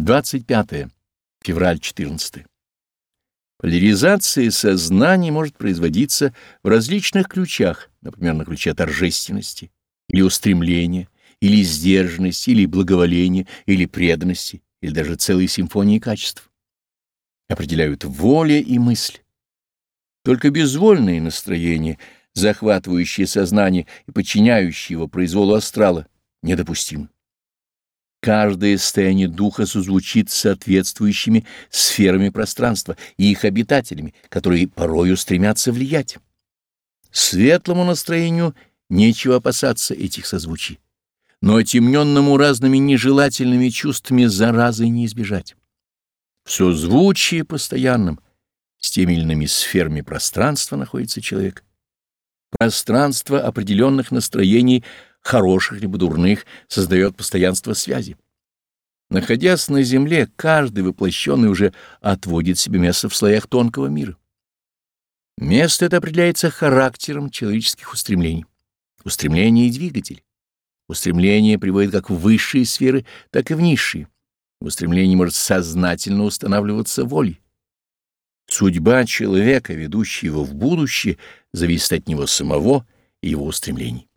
25. Февраль 14. Поляризация сознания может производиться в различных ключах, например, на ключе торжественности, или устремления, или сдержанности, или благоволения, или преданности, или даже целой симфонии качеств. Определяют воля и мысль. Только безвольные настроения, захватывающие сознание и подчиняющие его произволу астрала, недопустимы. Каждое состояние духа созвучит с соответствующими сферами пространства и их обитателями, которые порою стремятся влиять. Светлому настроению нечего опасаться этих созвучий, но отемненному разными нежелательными чувствами заразы не избежать. В созвучии постоянном с теми или иными сферами пространства находится человек. Пространство определенных настроений — хороших либо дурных, создает постоянство связи. Находясь на земле, каждый воплощенный уже отводит себе место в слоях тонкого мира. Место это определяется характером человеческих устремлений. Устремление и двигатель. Устремление приводит как в высшие сферы, так и в низшие. Устремление может сознательно устанавливаться волей. Судьба человека, ведущая его в будущее, зависит от него самого и его устремлений.